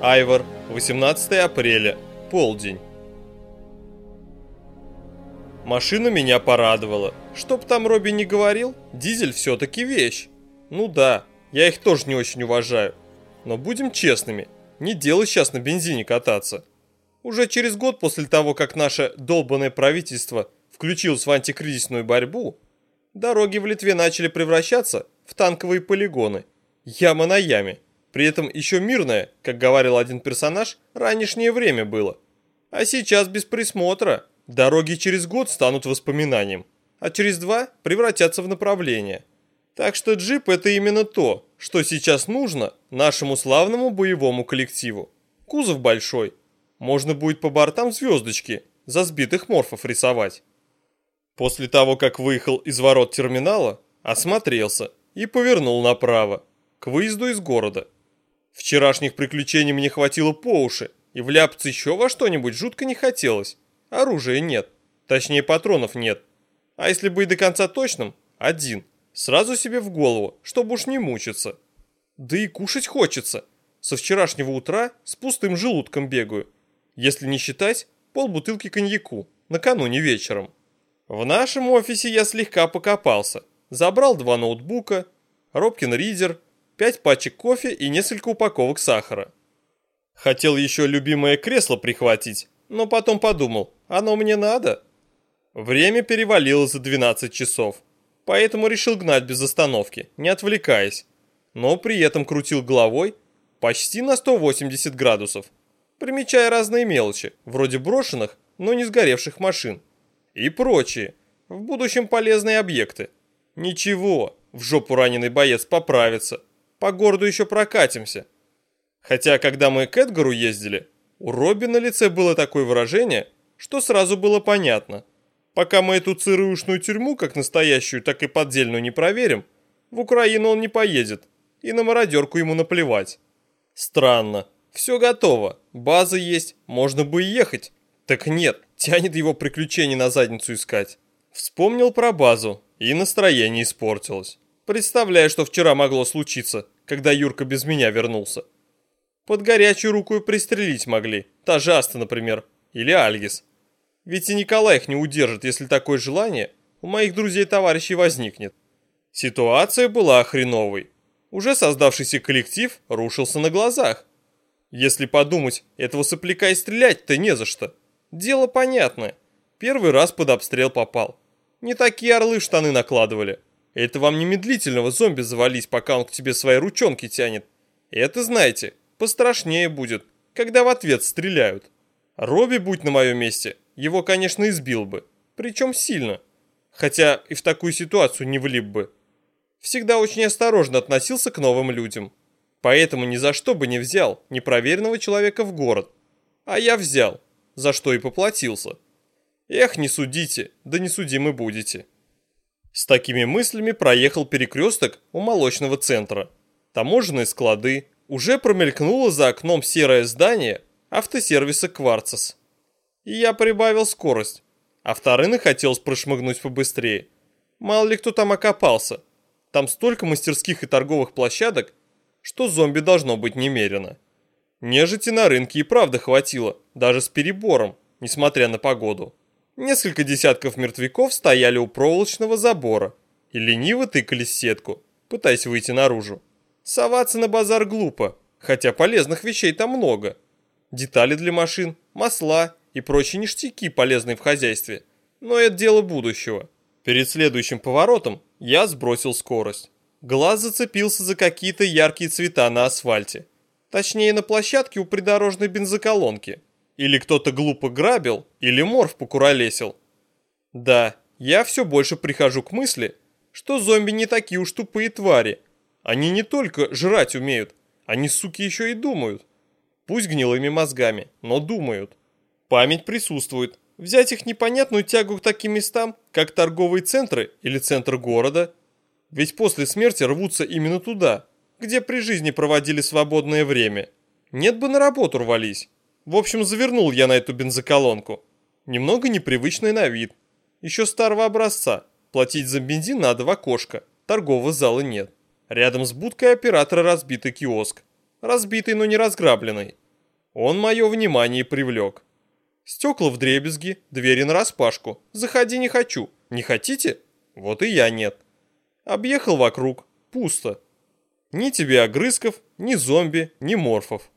Айвор, 18 апреля, полдень. Машина меня порадовала. Чтоб там Робби не говорил, дизель все-таки вещь. Ну да, я их тоже не очень уважаю. Но будем честными, не делай сейчас на бензине кататься. Уже через год после того, как наше долбанное правительство включилось в антикризисную борьбу, дороги в Литве начали превращаться в танковые полигоны. Яма на яме. При этом еще мирное, как говорил один персонаж, ранешнее время было. А сейчас без присмотра. Дороги через год станут воспоминанием, а через два превратятся в направление. Так что джип это именно то, что сейчас нужно нашему славному боевому коллективу. Кузов большой. Можно будет по бортам звездочки за сбитых морфов рисовать. После того, как выехал из ворот терминала, осмотрелся и повернул направо, к выезду из города. Вчерашних приключений мне хватило по уши, и вляпаться еще во что-нибудь жутко не хотелось. Оружия нет. Точнее, патронов нет. А если быть до конца точным, один. Сразу себе в голову, чтобы уж не мучиться. Да и кушать хочется. Со вчерашнего утра с пустым желудком бегаю. Если не считать полбутылки коньяку, накануне вечером. В нашем офисе я слегка покопался. Забрал два ноутбука, Робкин Ридер, пять пачек кофе и несколько упаковок сахара. Хотел еще любимое кресло прихватить, но потом подумал, оно мне надо. Время перевалило за 12 часов, поэтому решил гнать без остановки, не отвлекаясь, но при этом крутил головой почти на 180 градусов, примечая разные мелочи, вроде брошенных, но не сгоревших машин, и прочие, в будущем полезные объекты. Ничего, в жопу раненый боец поправится, по городу еще прокатимся. Хотя, когда мы к Эдгару ездили, у Робби на лице было такое выражение, что сразу было понятно. Пока мы эту ЦРУшную тюрьму, как настоящую, так и поддельную не проверим, в Украину он не поедет, и на мародерку ему наплевать. Странно. Все готово, база есть, можно бы и ехать. Так нет, тянет его приключений на задницу искать. Вспомнил про базу, и настроение испортилось. Представляю, что вчера могло случиться, когда Юрка без меня вернулся. Под горячую руку и пристрелить могли, та же Аста, например, или Альгис. Ведь и Николай их не удержит, если такое желание у моих друзей-товарищей возникнет. Ситуация была хреновой. Уже создавшийся коллектив рушился на глазах. Если подумать, этого сопляка и стрелять-то не за что. Дело понятное. Первый раз под обстрел попал. Не такие орлы штаны накладывали. Это вам не медлительного зомби завались, пока он к тебе свои ручонки тянет. Это, знаете, пострашнее будет, когда в ответ стреляют. Робби, будь на моем месте, его, конечно, избил бы. Причем сильно. Хотя и в такую ситуацию не влип бы. Всегда очень осторожно относился к новым людям. Поэтому ни за что бы не взял непроверенного человека в город. А я взял, за что и поплатился. Эх, не судите, да не судимы будете. С такими мыслями проехал перекресток у молочного центра. Таможенные склады, уже промелькнуло за окном серое здание автосервиса «Кварцес». И я прибавил скорость, а вторыны хотелось прошмыгнуть побыстрее. Мало ли кто там окопался. Там столько мастерских и торговых площадок, что зомби должно быть немерено. Нежити на рынке и правда хватило, даже с перебором, несмотря на погоду. Несколько десятков мертвяков стояли у проволочного забора и лениво тыкались сетку, пытаясь выйти наружу. Соваться на базар глупо, хотя полезных вещей там много. Детали для машин, масла и прочие ништяки, полезные в хозяйстве. Но это дело будущего. Перед следующим поворотом я сбросил скорость. Глаз зацепился за какие-то яркие цвета на асфальте. Точнее, на площадке у придорожной бензоколонки. Или кто-то глупо грабил, или морф покуролесил. Да, я все больше прихожу к мысли, что зомби не такие уж тупые твари, они не только жрать умеют, они, суки, еще и думают. Пусть гнилыми мозгами, но думают. Память присутствует. Взять их непонятную тягу к таким местам, как торговые центры или центр города. Ведь после смерти рвутся именно туда, где при жизни проводили свободное время. Нет бы на работу рвались. В общем, завернул я на эту бензоколонку. Немного непривычный на вид. Еще старого образца. Платить за бензин надо в окошко. Торгового зала нет. Рядом с будкой оператора разбитый киоск. Разбитый, но не разграбленный. Он мое внимание привлек. Стекла в дребезги, двери нараспашку. Заходи не хочу. Не хотите? Вот и я нет. Объехал вокруг. Пусто. Ни тебе огрызков, ни зомби, ни морфов.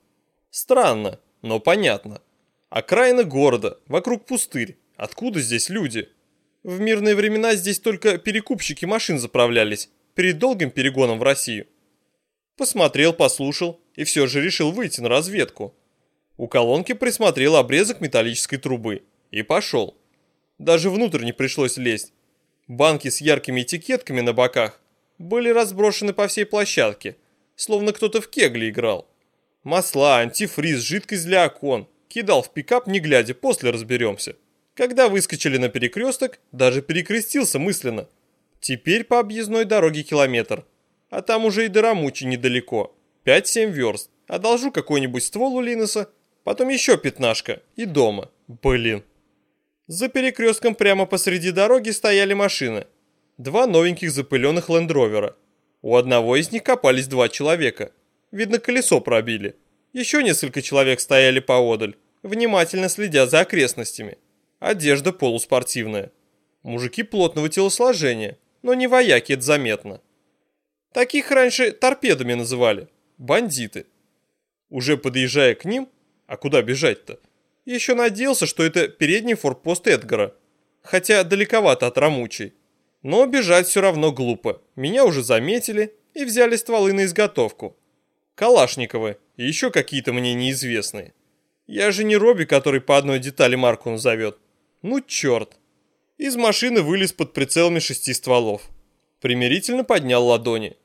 Странно, но понятно. Окраина города, вокруг пустырь. Откуда здесь люди? В мирные времена здесь только перекупщики машин заправлялись перед долгим перегоном в Россию. Посмотрел, послушал и все же решил выйти на разведку. У колонки присмотрел обрезок металлической трубы и пошел. Даже внутрь не пришлось лезть. Банки с яркими этикетками на боках были разброшены по всей площадке, словно кто-то в кегли играл. Масла, антифриз, жидкость для окон. Кидал в пикап, не глядя, после разберемся. Когда выскочили на перекресток, даже перекрестился мысленно. Теперь по объездной дороге километр. А там уже и до Рамучи недалеко. 5-7 верст. Одолжу какой-нибудь ствол у Линуса, потом еще пятнашка и дома. Блин. За перекрестком прямо посреди дороги стояли машины. Два новеньких запыленных лендровера. У одного из них копались два человека. Видно, колесо пробили. Еще несколько человек стояли поодаль, внимательно следя за окрестностями. Одежда полуспортивная. Мужики плотного телосложения, но не вояки, это заметно. Таких раньше торпедами называли. Бандиты. Уже подъезжая к ним, а куда бежать-то? Еще надеялся, что это передний форпост Эдгара. Хотя далековато от Рамучей. Но бежать все равно глупо. Меня уже заметили и взяли стволы на изготовку. Калашниковы и еще какие-то мне неизвестные. Я же не Робби, который по одной детали марку назовет. Ну черт. Из машины вылез под прицелами шести стволов. Примирительно поднял ладони.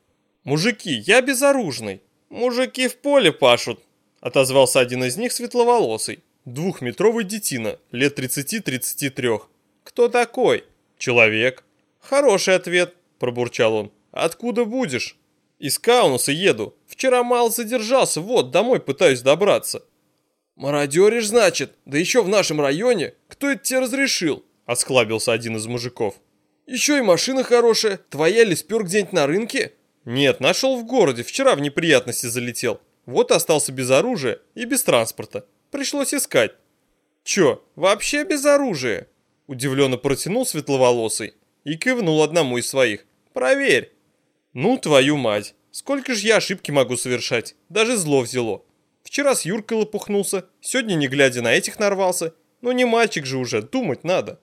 «Мужики, я безоружный. Мужики в поле пашут», отозвался один из них светловолосый. Двухметровый детина, лет 30-33. «Кто такой?» «Человек». «Хороший ответ», пробурчал он. «Откуда будешь?» «Из Каунаса еду. Вчера мало задержался, вот, домой пытаюсь добраться». «Мародеришь, значит? Да еще в нашем районе? Кто это тебе разрешил?» Осклабился один из мужиков. «Еще и машина хорошая. Твоя ли спер где-нибудь на рынке?» «Нет, нашел в городе. Вчера в неприятности залетел. Вот остался без оружия и без транспорта. Пришлось искать». «Че, вообще без оружия?» Удивленно протянул светловолосый и кивнул одному из своих. «Проверь». «Ну, твою мать, сколько же я ошибки могу совершать? Даже зло взяло. Вчера с Юркой лопухнулся, сегодня не глядя на этих нарвался. Ну не мальчик же уже, думать надо».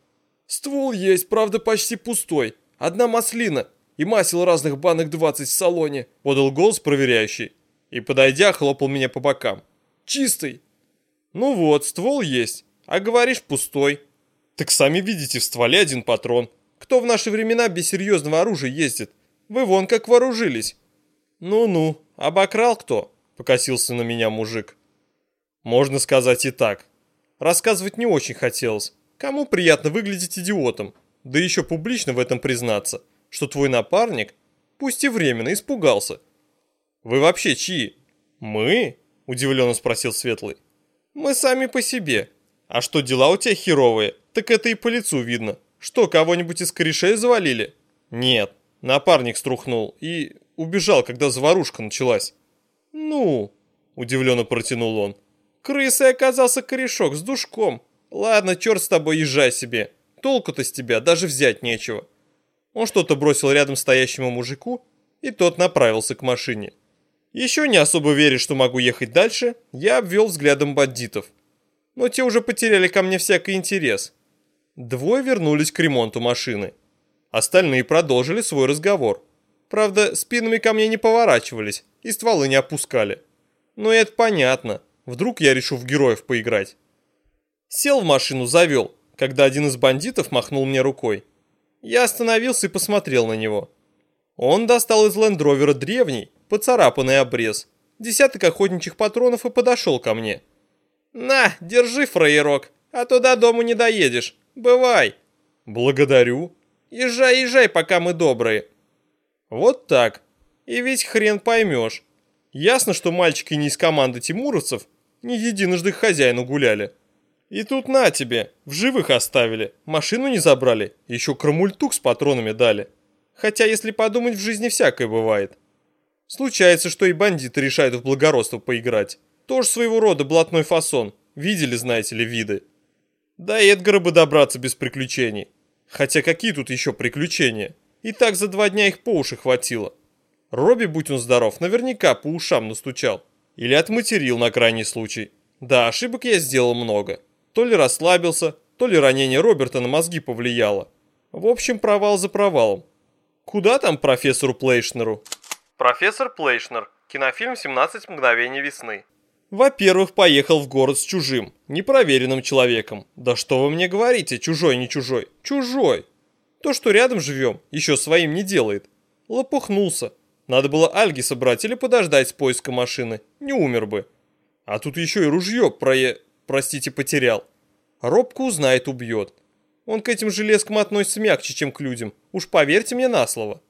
«Ствол есть, правда почти пустой. Одна маслина и масел разных банок 20 в салоне», — подал голос проверяющий. И, подойдя, хлопал меня по бокам. «Чистый». «Ну вот, ствол есть, а говоришь пустой». «Так сами видите, в стволе один патрон. Кто в наши времена без серьезного оружия ездит? Вы вон как вооружились». «Ну-ну, обокрал кто?» — покосился на меня мужик. «Можно сказать и так. Рассказывать не очень хотелось. Кому приятно выглядеть идиотом? Да еще публично в этом признаться, что твой напарник, пусть и временно, испугался». «Вы вообще чьи?» «Мы?» – удивленно спросил Светлый. «Мы сами по себе. А что, дела у тебя херовые? Так это и по лицу видно. Что, кого-нибудь из корешей завалили?» «Нет, Напарник струхнул и убежал, когда заварушка началась. «Ну?» – удивленно протянул он. «Крысой оказался корешок с душком. Ладно, черт с тобой, езжай себе. Толку-то с тебя даже взять нечего». Он что-то бросил рядом стоящему мужику, и тот направился к машине. Еще не особо веря, что могу ехать дальше, я обвел взглядом бандитов. Но те уже потеряли ко мне всякий интерес. Двое вернулись к ремонту машины. Остальные продолжили свой разговор. Правда, спинами ко мне не поворачивались и стволы не опускали. Но это понятно. Вдруг я решу в героев поиграть. Сел в машину, завел, когда один из бандитов махнул мне рукой. Я остановился и посмотрел на него. Он достал из лендровера древний, поцарапанный обрез, десяток охотничьих патронов и подошел ко мне. «На, держи, фраерок, а то до дому не доедешь. Бывай!» «Благодарю», Езжай, езжай, пока мы добрые. Вот так. И ведь хрен поймешь. Ясно, что мальчики не из команды тимуровцев, не единожды к хозяину гуляли. И тут на тебе, в живых оставили, машину не забрали, еще крамультук с патронами дали. Хотя, если подумать, в жизни всякое бывает. Случается, что и бандиты решают в благородство поиграть. Тоже своего рода блатной фасон. Видели, знаете ли, виды. До Эдгара бы добраться без приключений. Хотя какие тут еще приключения? И так за два дня их по уши хватило. Робби, будь он здоров, наверняка по ушам настучал. Или отматерил на крайний случай. Да, ошибок я сделал много. То ли расслабился, то ли ранение Роберта на мозги повлияло. В общем, провал за провалом. Куда там профессору Плейшнеру? Профессор Плейшнер. Кинофильм «17 мгновений весны». Во-первых, поехал в город с чужим, непроверенным человеком. Да что вы мне говорите, чужой, не чужой? Чужой! То, что рядом живем, еще своим не делает. Лопухнулся. Надо было Альги собрать или подождать с поиска машины. Не умер бы. А тут еще и ружье, прое... простите, потерял. Робко узнает, убьет. Он к этим железкам относится мягче, чем к людям. Уж поверьте мне на слово.